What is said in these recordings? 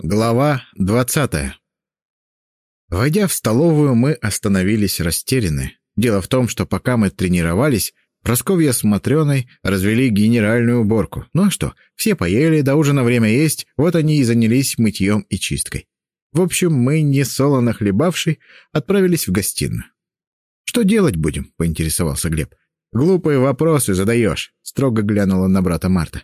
Глава двадцатая. Войдя в столовую, мы остановились растеряны. Дело в том, что пока мы тренировались, Просковья с Матрёной развели генеральную уборку. Ну а что, все поели, до ужина время есть, вот они и занялись мытьем и чисткой. В общем, мы, не солоно хлебавший, отправились в гостиную. «Что делать будем?» — поинтересовался Глеб. «Глупые вопросы задаешь», — строго глянула на брата Марта.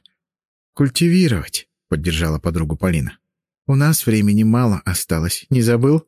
«Культивировать», — поддержала подругу Полина. «У нас времени мало осталось, не забыл?»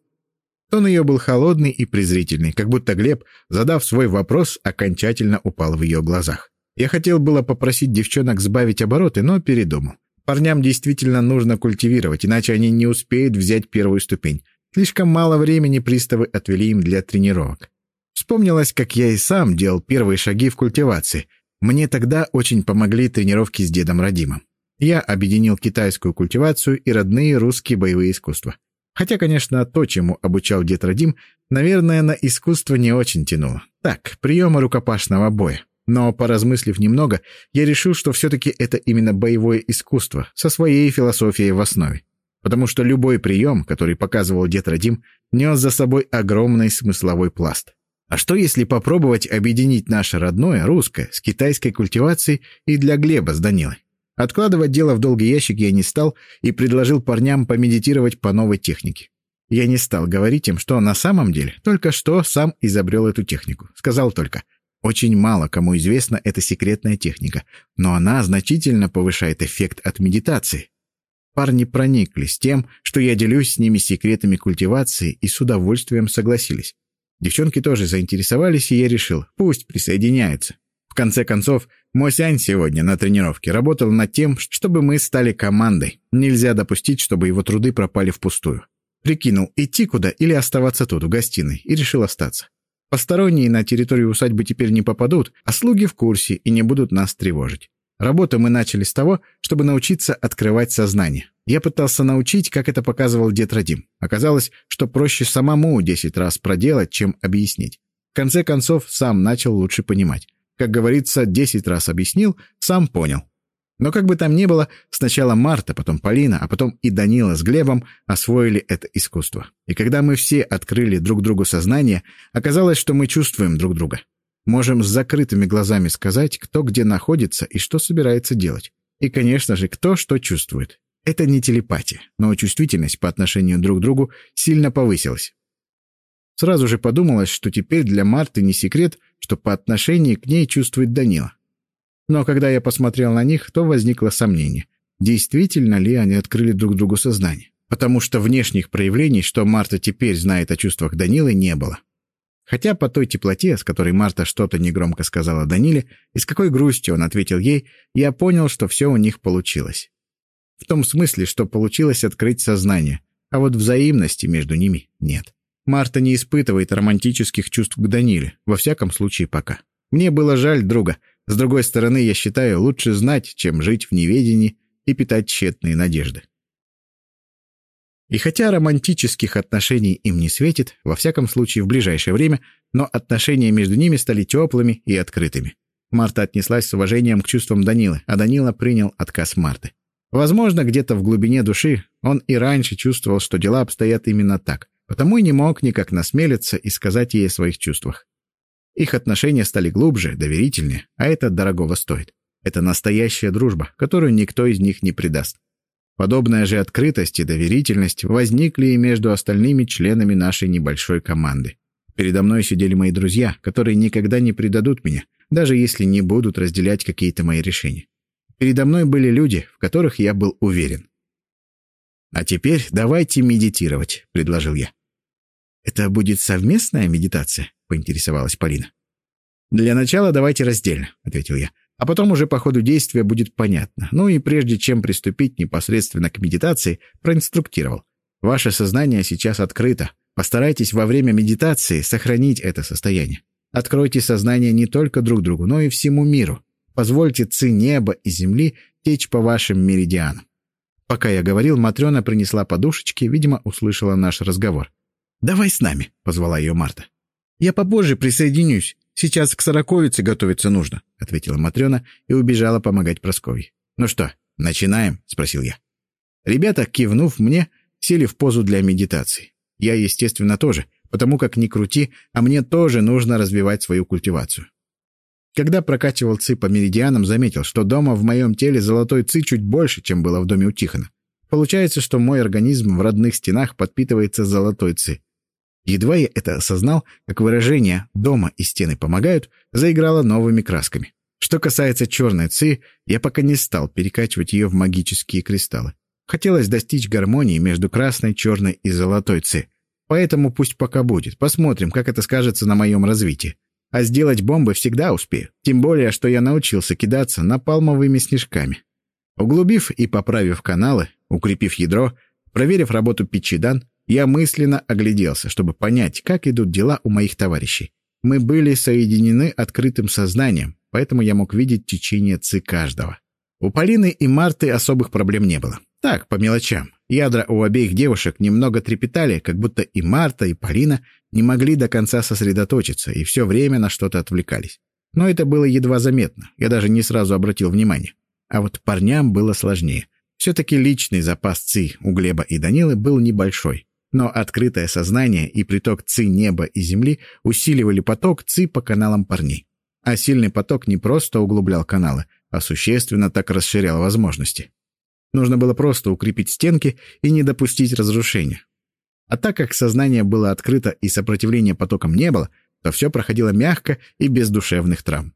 Тон ее был холодный и презрительный, как будто Глеб, задав свой вопрос, окончательно упал в ее глазах. Я хотел было попросить девчонок сбавить обороты, но передумал. Парням действительно нужно культивировать, иначе они не успеют взять первую ступень. Слишком мало времени приставы отвели им для тренировок. Вспомнилось, как я и сам делал первые шаги в культивации. Мне тогда очень помогли тренировки с дедом Радимом. Я объединил китайскую культивацию и родные русские боевые искусства. Хотя, конечно, то, чему обучал дед Радим, наверное, на искусство не очень тянуло. Так, приемы рукопашного боя. Но, поразмыслив немного, я решил, что все-таки это именно боевое искусство, со своей философией в основе. Потому что любой прием, который показывал дед Радим, нес за собой огромный смысловой пласт. А что, если попробовать объединить наше родное, русское, с китайской культивацией и для Глеба с Данилой? Откладывать дело в долгий ящик я не стал и предложил парням помедитировать по новой технике. Я не стал говорить им, что на самом деле только что сам изобрел эту технику. Сказал только, очень мало кому известна эта секретная техника, но она значительно повышает эффект от медитации. Парни прониклись тем, что я делюсь с ними секретами культивации и с удовольствием согласились. Девчонки тоже заинтересовались, и я решил, пусть присоединяются. Конце концов, Мосянь сегодня на тренировке работал над тем, чтобы мы стали командой. Нельзя допустить, чтобы его труды пропали впустую. Прикинул, идти куда или оставаться тут, в гостиной, и решил остаться. Посторонние на территорию усадьбы теперь не попадут, а слуги в курсе и не будут нас тревожить. Работу мы начали с того, чтобы научиться открывать сознание. Я пытался научить, как это показывал дед Радим. Оказалось, что проще самому десять раз проделать, чем объяснить. В конце концов, сам начал лучше понимать. Как говорится, десять раз объяснил, сам понял. Но как бы там ни было, сначала Марта, потом Полина, а потом и Данила с Глебом освоили это искусство. И когда мы все открыли друг другу сознание, оказалось, что мы чувствуем друг друга. Можем с закрытыми глазами сказать, кто где находится и что собирается делать. И, конечно же, кто что чувствует. Это не телепатия, но чувствительность по отношению друг к другу сильно повысилась. Сразу же подумалось, что теперь для Марты не секрет, что по отношению к ней чувствует Данила. Но когда я посмотрел на них, то возникло сомнение, действительно ли они открыли друг другу сознание. Потому что внешних проявлений, что Марта теперь знает о чувствах Данилы, не было. Хотя по той теплоте, с которой Марта что-то негромко сказала Даниле, и с какой грустью он ответил ей, я понял, что все у них получилось. В том смысле, что получилось открыть сознание, а вот взаимности между ними нет. Марта не испытывает романтических чувств к Даниле, во всяком случае пока. Мне было жаль друга. С другой стороны, я считаю, лучше знать, чем жить в неведении и питать тщетные надежды. И хотя романтических отношений им не светит, во всяком случае в ближайшее время, но отношения между ними стали теплыми и открытыми. Марта отнеслась с уважением к чувствам Данилы, а Данила принял отказ Марты. Возможно, где-то в глубине души он и раньше чувствовал, что дела обстоят именно так, потому и не мог никак насмелиться и сказать ей о своих чувствах. Их отношения стали глубже, доверительнее, а это дорогого стоит. Это настоящая дружба, которую никто из них не предаст. Подобная же открытость и доверительность возникли и между остальными членами нашей небольшой команды. Передо мной сидели мои друзья, которые никогда не предадут меня, даже если не будут разделять какие-то мои решения. Передо мной были люди, в которых я был уверен. «А теперь давайте медитировать», — предложил я. «Это будет совместная медитация?» — поинтересовалась Полина. «Для начала давайте раздельно», — ответил я. А потом уже по ходу действия будет понятно. Ну и прежде чем приступить непосредственно к медитации, проинструктировал. Ваше сознание сейчас открыто. Постарайтесь во время медитации сохранить это состояние. Откройте сознание не только друг другу, но и всему миру. Позвольте ци неба и земли течь по вашим меридианам. Пока я говорил, Матрена принесла подушечки, видимо, услышала наш разговор. «Давай с нами», — позвала ее Марта. «Я попозже присоединюсь. Сейчас к сороковице готовиться нужно», — ответила Матрена и убежала помогать Прасковье. «Ну что, начинаем?» — спросил я. Ребята, кивнув мне, сели в позу для медитации. Я, естественно, тоже, потому как не крути, а мне тоже нужно развивать свою культивацию. Когда прокачивал ЦИ по меридианам, заметил, что дома в моем теле золотой ЦИ чуть больше, чем было в доме у Тихона. Получается, что мой организм в родных стенах подпитывается золотой ЦИ. Едва я это осознал, как выражение «дома и стены помогают» заиграло новыми красками. Что касается черной ци, я пока не стал перекачивать ее в магические кристаллы. Хотелось достичь гармонии между красной, черной и золотой ци. Поэтому пусть пока будет. Посмотрим, как это скажется на моем развитии. А сделать бомбы всегда успею. Тем более, что я научился кидаться напалмовыми снежками. Углубив и поправив каналы, укрепив ядро, проверив работу печидан, я мысленно огляделся, чтобы понять, как идут дела у моих товарищей. Мы были соединены открытым сознанием, поэтому я мог видеть течение ци каждого. У Полины и Марты особых проблем не было. Так, по мелочам. Ядра у обеих девушек немного трепетали, как будто и Марта, и Полина не могли до конца сосредоточиться и все время на что-то отвлекались. Но это было едва заметно, я даже не сразу обратил внимание. А вот парням было сложнее. Все-таки личный запас ЦИ у Глеба и Данилы был небольшой. Но открытое сознание и приток ЦИ неба и земли усиливали поток ЦИ по каналам парней. А сильный поток не просто углублял каналы, а существенно так расширял возможности. Нужно было просто укрепить стенки и не допустить разрушения. А так как сознание было открыто и сопротивления потокам не было, то все проходило мягко и без душевных травм.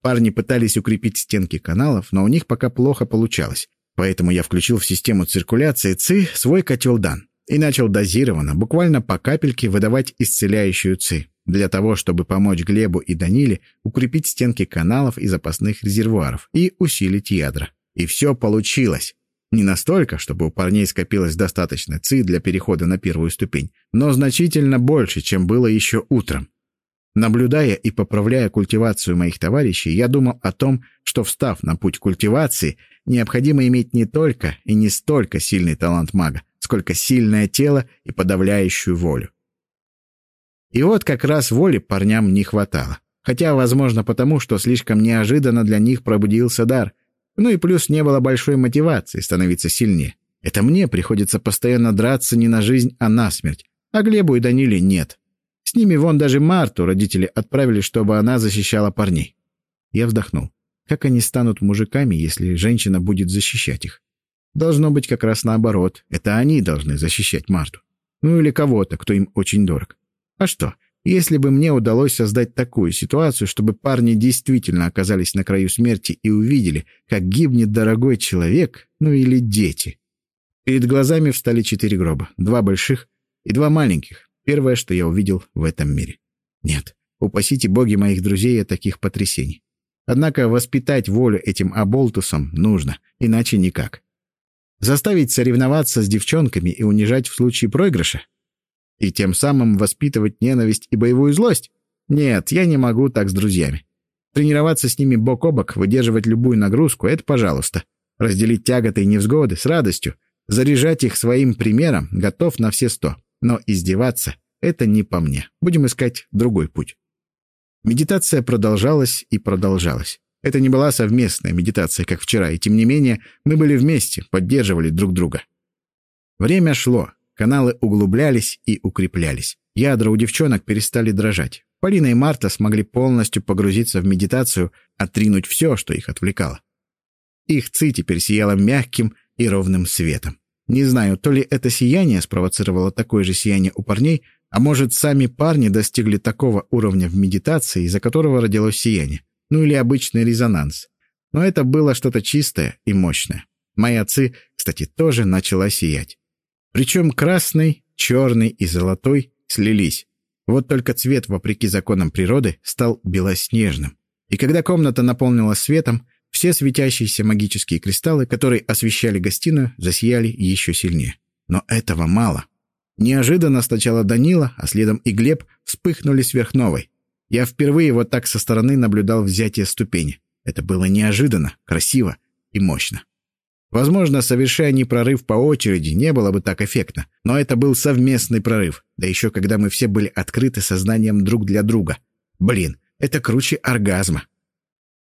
Парни пытались укрепить стенки каналов, но у них пока плохо получалось. Поэтому я включил в систему циркуляции ЦИ свой котел Дан и начал дозированно, буквально по капельке, выдавать исцеляющую ЦИ, для того, чтобы помочь Глебу и Даниле укрепить стенки каналов и запасных резервуаров и усилить ядра. И все получилось. Не настолько, чтобы у парней скопилось достаточно ЦИ для перехода на первую ступень, но значительно больше, чем было еще утром. Наблюдая и поправляя культивацию моих товарищей, я думал о том, что, встав на путь культивации, необходимо иметь не только и не столько сильный талант мага, сколько сильное тело и подавляющую волю. И вот как раз воли парням не хватало. Хотя, возможно, потому, что слишком неожиданно для них пробудился дар, ну и плюс не было большой мотивации становиться сильнее. Это мне приходится постоянно драться не на жизнь, а на смерть. А Глебу и Даниле нет. С ними вон даже Марту родители отправили, чтобы она защищала парней. Я вздохнул. Как они станут мужиками, если женщина будет защищать их? Должно быть как раз наоборот. Это они должны защищать Марту. Ну или кого-то, кто им очень дорог. А что, если бы мне удалось создать такую ситуацию, чтобы парни действительно оказались на краю смерти и увидели, как гибнет дорогой человек, ну или дети. Перед глазами встали четыре гроба, два больших и два маленьких. Первое, что я увидел в этом мире. Нет, упасите боги моих друзей от таких потрясений. Однако воспитать волю этим оболтусам нужно, иначе никак. Заставить соревноваться с девчонками и унижать в случае проигрыша? И тем самым воспитывать ненависть и боевую злость? Нет, я не могу так с друзьями. Тренироваться с ними бок о бок, выдерживать любую нагрузку — это пожалуйста. Разделить тяготы и невзгоды с радостью. Заряжать их своим примером готов на все сто. Но издеваться — это не по мне. Будем искать другой путь. Медитация продолжалась и продолжалась. Это не была совместная медитация, как вчера, и тем не менее мы были вместе, поддерживали друг друга. Время шло, Каналы углублялись и укреплялись. Ядра у девчонок перестали дрожать. Полина и Марта смогли полностью погрузиться в медитацию, отринуть все, что их отвлекало. Их ци теперь сияла мягким и ровным светом. Не знаю, то ли это сияние спровоцировало такое же сияние у парней, а может, сами парни достигли такого уровня в медитации, из-за которого родилось сияние. Ну или обычный резонанс. Но это было что-то чистое и мощное. Моя ци, кстати, тоже начала сиять. Причем красный, черный и золотой слились. Вот только цвет, вопреки законам природы, стал белоснежным. И когда комната наполнилась светом, все светящиеся магические кристаллы, которые освещали гостиную, засияли еще сильнее. Но этого мало. Неожиданно сначала Данила, а следом и Глеб вспыхнули сверхновой. Я впервые вот так со стороны наблюдал взятие ступени. Это было неожиданно, красиво и мощно. Возможно, совершая они прорыв по очереди, не было бы так эффектно. Но это был совместный прорыв. Да еще когда мы все были открыты сознанием друг для друга. Блин, это круче оргазма.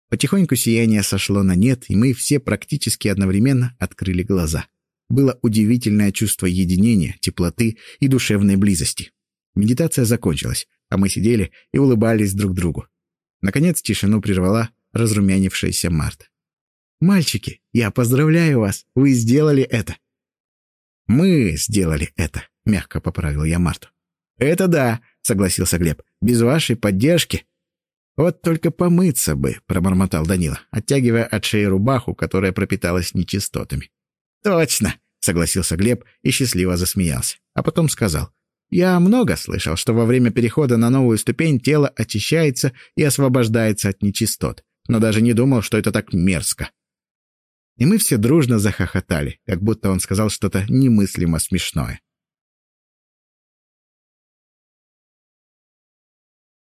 Потихоньку сияние сошло на нет, и мы все практически одновременно открыли глаза. было удивительное чувство единения, теплоты и душевной близости. Медитация закончилась, а мы сидели и улыбались друг другу. Наконец тишину прервала разрумянившаяся Марта. «Мальчики, я поздравляю вас, вы сделали это!» «Мы сделали это», — мягко поправил я Марту. «Это да», — согласился Глеб. «Без вашей поддержки...» «Вот только помыться бы», — пробормотал Данила, оттягивая от шеи рубаху, которая пропиталась нечистотами. «Точно», — согласился Глеб и счастливо засмеялся. А потом сказал. «Я много слышал, что во время перехода на новую ступень тело очищается и освобождается от нечистот, но даже не думал, что это так мерзко». И мы все дружно захохотали, как будто он сказал что-то немыслимо смешное.